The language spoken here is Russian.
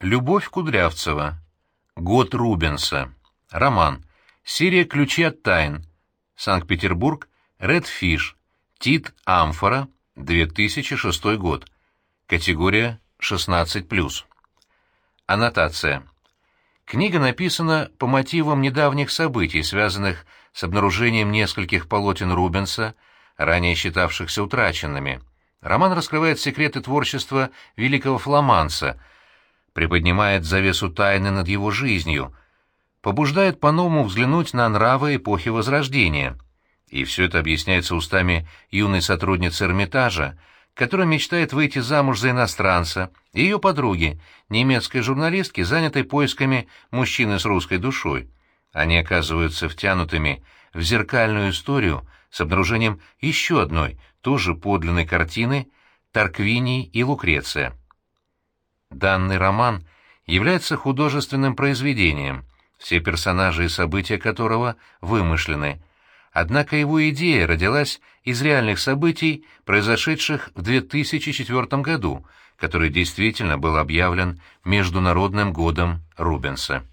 Любовь Кудрявцева. Год Рубенса. Роман. Серия «Ключи от тайн». Санкт-Петербург. Редфиш. Тит Амфора. 2006 год. Категория 16+. Аннотация. Книга написана по мотивам недавних событий, связанных с обнаружением нескольких полотен Рубенса, ранее считавшихся утраченными. Роман раскрывает секреты творчества великого фламанца, приподнимает завесу тайны над его жизнью, побуждает по-новому взглянуть на нравы эпохи Возрождения. И все это объясняется устами юной сотрудницы Эрмитажа, которая мечтает выйти замуж за иностранца, и ее подруги, немецкой журналистки, занятой поисками мужчины с русской душой. Они оказываются втянутыми в зеркальную историю с обнаружением еще одной, тоже подлинной картины «Тарквиний и Лукреция». Данный роман является художественным произведением, все персонажи и события которого вымышлены. Однако его идея родилась из реальных событий, произошедших в 2004 году, который действительно был объявлен Международным годом Рубенса.